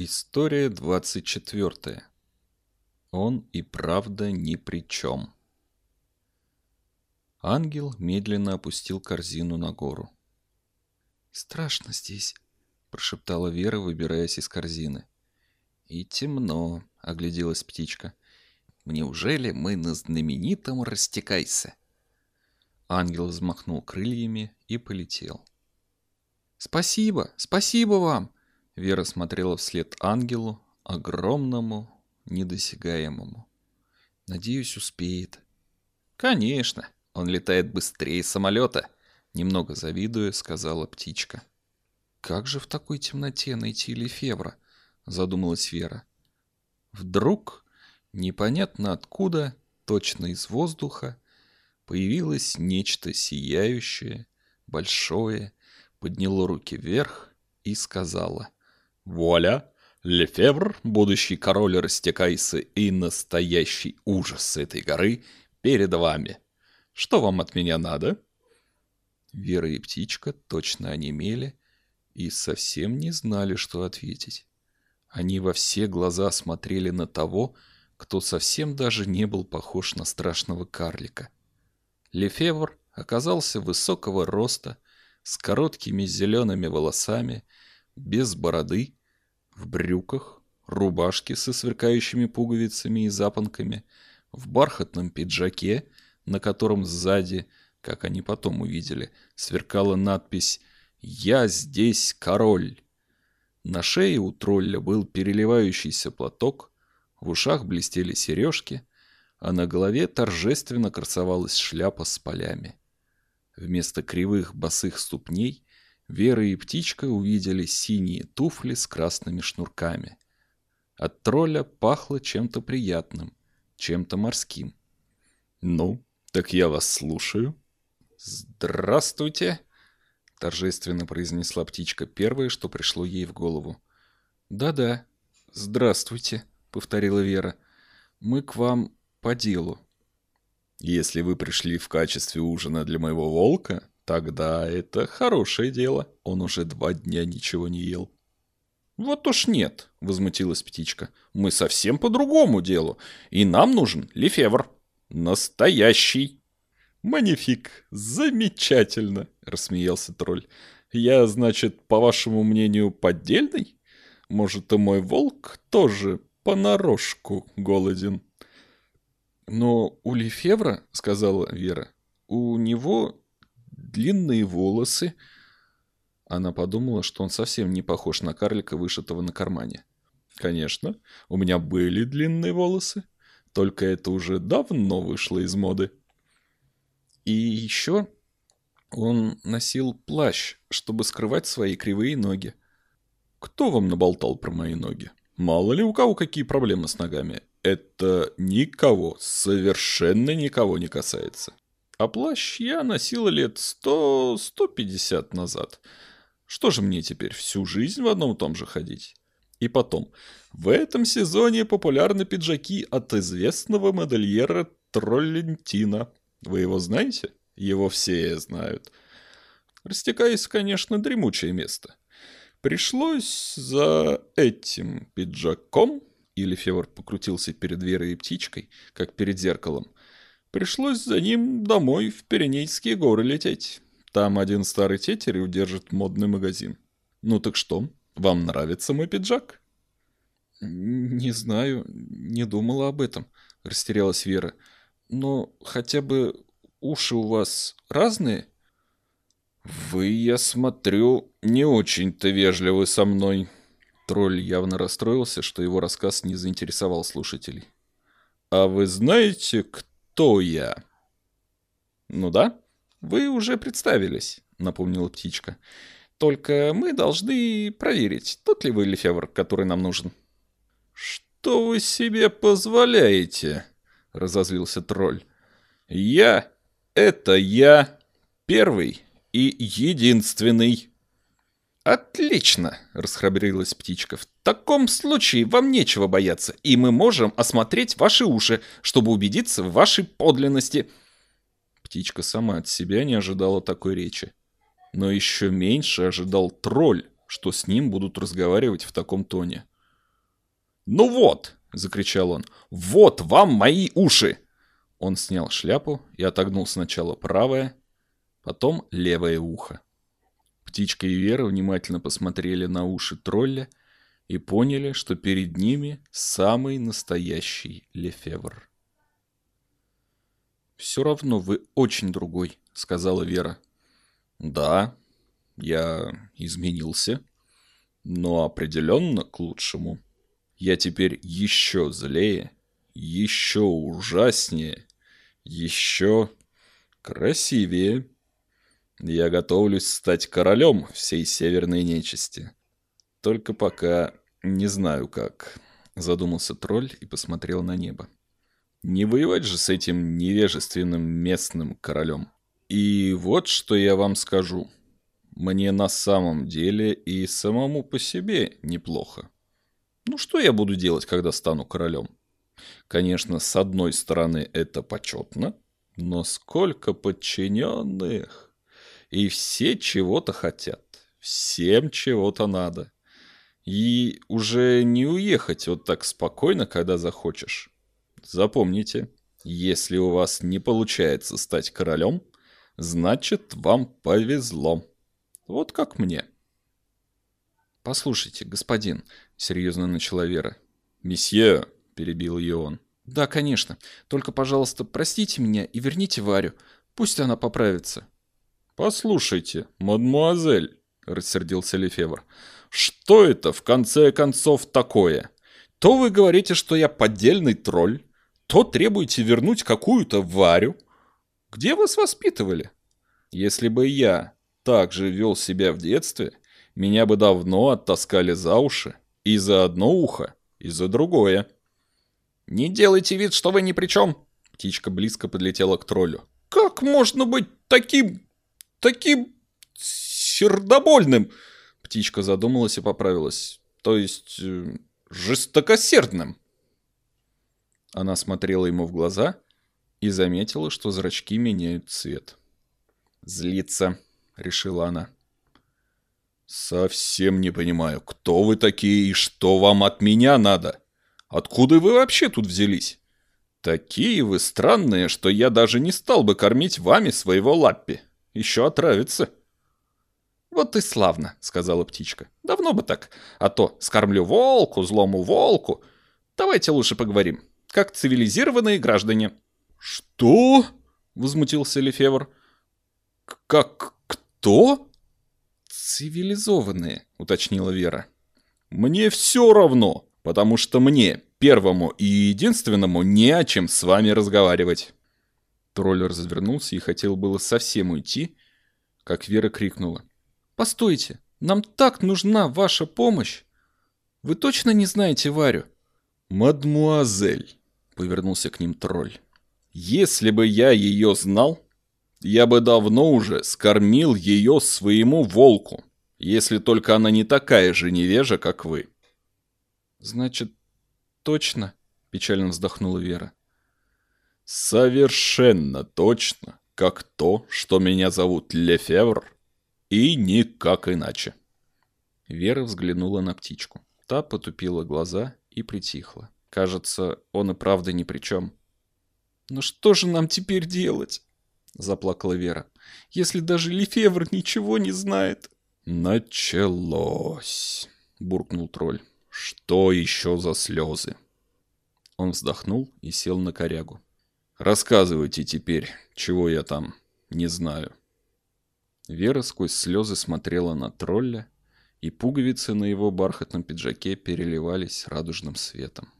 История 24. Он и правда ни при чем. Ангел медленно опустил корзину на гору. «Страшно здесь», — прошептала Вера, выбираясь из корзины. «И темно», — огляделась птичка. «Неужели мы на знаменитом растекайся?» Ангел взмахнул крыльями и полетел. «Спасибо, спасибо вам!» Вера смотрела вслед ангелу, огромному, недосягаемому. «Надеюсь, успеет». «Конечно, он летает быстрее самолета», — немного завидуя, сказала птичка. «Как же в такой темноте найти Лефевра?» — задумалась Вера. Вдруг, непонятно откуда, точно из воздуха, появилось нечто сияющее, большое, подняло руки вверх и сказала — Вуаля! Лефевр, будущий король Растекайса и настоящий ужас этой горы перед вами. Что вам от меня надо?» Вера и птичка точно онемели и совсем не знали, что ответить. Они во все глаза смотрели на того, кто совсем даже не был похож на страшного карлика. Лефевр оказался высокого роста, с короткими зелеными волосами, без бороды в брюках, рубашке со сверкающими пуговицами и запонками, в бархатном пиджаке, на котором сзади, как они потом увидели, сверкала надпись «Я здесь король». На шее у тролля был переливающийся платок, в ушах блестели сережки, а на голове торжественно красовалась шляпа с полями. Вместо кривых босых ступней Вера и птичка увидели синие туфли с красными шнурками. От тролля пахло чем-то приятным, чем-то морским. «Ну, так я вас слушаю». «Здравствуйте!» — торжественно произнесла птичка первое, что пришло ей в голову. «Да-да, здравствуйте», — повторила Вера. «Мы к вам по делу». «Если вы пришли в качестве ужина для моего волка, Тогда это хорошее дело. Он уже два дня ничего не ел. «Вот уж нет», — возмутилась птичка. «Мы совсем по другому делу. И нам нужен лефевр. Настоящий». «Манифик! Замечательно!» — рассмеялся тролль. «Я, значит, по вашему мнению, поддельный? Может, и мой волк тоже понарошку голоден?» «Но у Лефевра, — сказала Вера, — у него длинные волосы. Она подумала, что он совсем не похож на карлика, вышитого на кармане. Конечно, у меня были длинные волосы, только это уже давно вышло из моды. И еще он носил плащ, чтобы скрывать свои кривые ноги. Кто вам наболтал про мои ноги? Мало ли у кого какие проблемы с ногами. Это никого, совершенно никого не касается. А плащ я носила лет сто-сто пятьдесят назад. Что же мне теперь всю жизнь в одном и том же ходить? И потом, в этом сезоне популярны пиджаки от известного модельера Троллентина. Вы его знаете? Его все знают. Растекаясь, конечно, дремучее место. Пришлось за этим пиджаком, или Февр покрутился перед Верой и птичкой, как перед зеркалом, Пришлось за ним домой в Пиренейские горы лететь. Там один старый тетерь удержит модный магазин. Ну так что, вам нравится мой пиджак? Не знаю, не думала об этом, растерялась Вера. Но хотя бы уши у вас разные? Вы, я смотрю, не очень-то вежливы со мной. Тролль явно расстроился, что его рассказ не заинтересовал слушателей. А вы знаете, кто кто я?» «Ну да, вы уже представились», — напомнила птичка. «Только мы должны проверить, тот ли вы Лефевр, который нам нужен». «Что вы себе позволяете?» — разозлился тролль. «Я — это я, первый и единственный». «Отлично!» — расхрабрилась птичка. «В таком случае вам нечего бояться, и мы можем осмотреть ваши уши, чтобы убедиться в вашей подлинности». Птичка сама от себя не ожидала такой речи. Но еще меньше ожидал тролль, что с ним будут разговаривать в таком тоне. «Ну вот!» — закричал он. «Вот вам мои уши!» Он снял шляпу и отогнул сначала правое, потом левое ухо. Птичка и Вера внимательно посмотрели на уши тролля и поняли, что перед ними самый настоящий Лефевр. «Все равно вы очень другой», — сказала Вера. «Да, я изменился, но определенно к лучшему. Я теперь еще злее, еще ужаснее, еще красивее. Я готовлюсь стать королем всей северной нечисти. Только пока не знаю как», — задумался тролль и посмотрел на небо. Не воевать же с этим невежественным местным королем. И вот что я вам скажу. Мне на самом деле и самому по себе неплохо. Ну что я буду делать, когда стану королем? Конечно, с одной стороны это почетно, но сколько подчиненных. И все чего-то хотят. Всем чего-то надо. И уже не уехать вот так спокойно, когда захочешь. Запомните, если у вас не получается стать королем, значит, вам повезло. Вот как мне. «Послушайте, господин», — серьезно начала Вера. «Месье», — перебил ее он. «Да, конечно. Только, пожалуйста, простите меня и верните Варю. Пусть она поправится». «Послушайте, мадмуазель», — рассердился Лефевр, — «что это, в конце концов, такое? То вы говорите, что я поддельный тролль, то требуете вернуть какую-то Варю. Где вас воспитывали? Если бы я так же вел себя в детстве, меня бы давно оттаскали за уши и за одно ухо, и за другое. «Не делайте вид, что вы ни при чем!» Птичка близко подлетела к троллю. «Как можно быть таким... таким... сердобольным?» Птичка задумалась и поправилась. «То есть... Э, жестокосердным?» Она смотрела ему в глаза и заметила, что зрачки меняют цвет. «Злиться», — решила она. «Совсем не понимаю, кто вы такие и что вам от меня надо? Откуда вы вообще тут взялись? Такие вы странные, что я даже не стал бы кормить вами своего лаппи. Еще отравится». «Вот и славно», — сказала птичка. «Давно бы так. А то скормлю волку, злому волку. Давайте лучше поговорим как цивилизированные граждане». «Что?» — возмутился Лефевр. «Как кто?» «Цивилизованные», — уточнила Вера. «Мне все равно, потому что мне, первому и единственному, не о чем с вами разговаривать». Тролль развернулся и хотел было совсем уйти, как Вера крикнула. «Постойте, нам так нужна ваша помощь! Вы точно не знаете Варю?» «Мадмуазель», повернулся к ним тролль. «Если бы я ее знал, я бы давно уже скормил ее своему волку, если только она не такая же невежа, как вы». «Значит, точно?» — печально вздохнула Вера. «Совершенно точно, как то, что меня зовут Лефевр, и никак иначе». Вера взглянула на птичку. Та потупила глаза и притихла. Кажется, он и правда ни при чем. «Ну что же нам теперь делать?» — заплакала Вера. «Если даже Лефевр ничего не знает». «Началось!» — буркнул тролль. «Что еще за слезы?» Он вздохнул и сел на корягу. «Рассказывайте теперь, чего я там не знаю». Вера сквозь слезы смотрела на тролля, и пуговицы на его бархатном пиджаке переливались радужным светом.